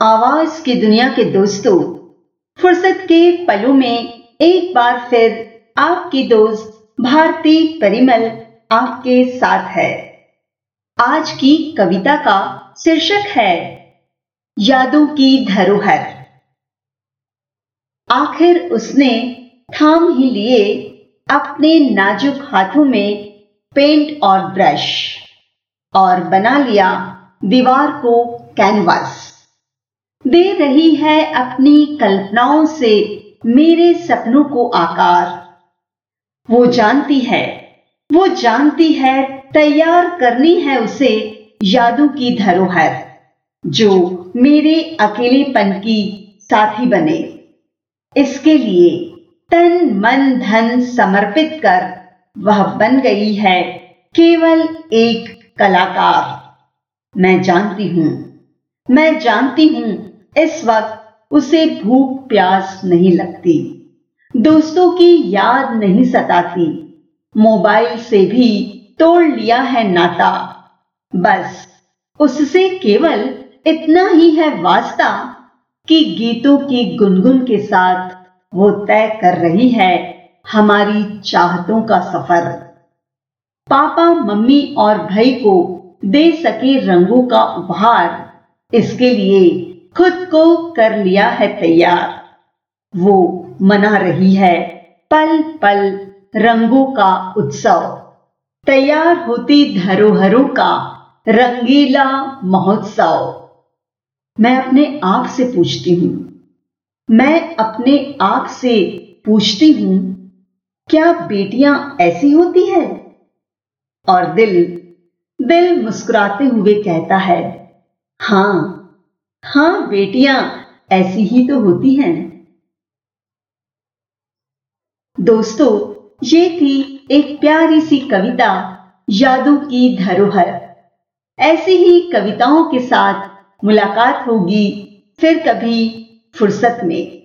आवाज़ की दुनिया के दोस्तों, फुर्सत के पलों में एक बार फिर आपकी दोस्त भारती परिमल आपके साथ है। आज की कविता का शीर्षक है, यादों की धरोहर। आखिर उसने थाम ही लिए अपने नाजुक हाथों में पेंट और ब्रश और बना लिया दीवार को कैनवास। दे रही है अपनी कल्पनाओं से मेरे सपनों को आकार। वो जानती है, वो जानती है, तैयार करनी है उसे यादों की धरोहर, जो मेरे अकेलेपन की साथी बने। इसके लिए तन, मन, धन समर्पित कर वह बन गई है केवल एक कलाकार। मैं जानती हूँ, मैं जानती हूँ इस वक्त उसे भूख प्यास नहीं लगती। दोस्तों की याद नहीं सताती। मोबाइल से भी तोड़ लिया है नाता। बस उससे केवल इतना ही है वास्ता कि गीतों की गुनगुन के साथ वो तय कर रही है हमारी चाहतों का सफ़र। पापा, मम्मी और भाई को दे सके रंगों का उपहार, इसके लिए खुद को कर लिया है तैयार। वो मना रही है पल पल रंगों का उत्सव। तैयार होती धरोहरों का रंगीला महोत्सव। मैं अपने आप से पूछती हूँ। मैं अपने आप से पूछती हूँ, क्या बेटियाँ ऐसी होती है? और दिल दिल मुस्कुराते हुए कहता है, हाँ हाँ बेटियाँ, ऐसी ही तो होती हैं। दोस्तों, ये थी एक प्यारी सी कविता, यादों की धरोहर। ऐसी ही कविताओं के साथ मुलाकात होगी, फिर कभी फुर्सत में।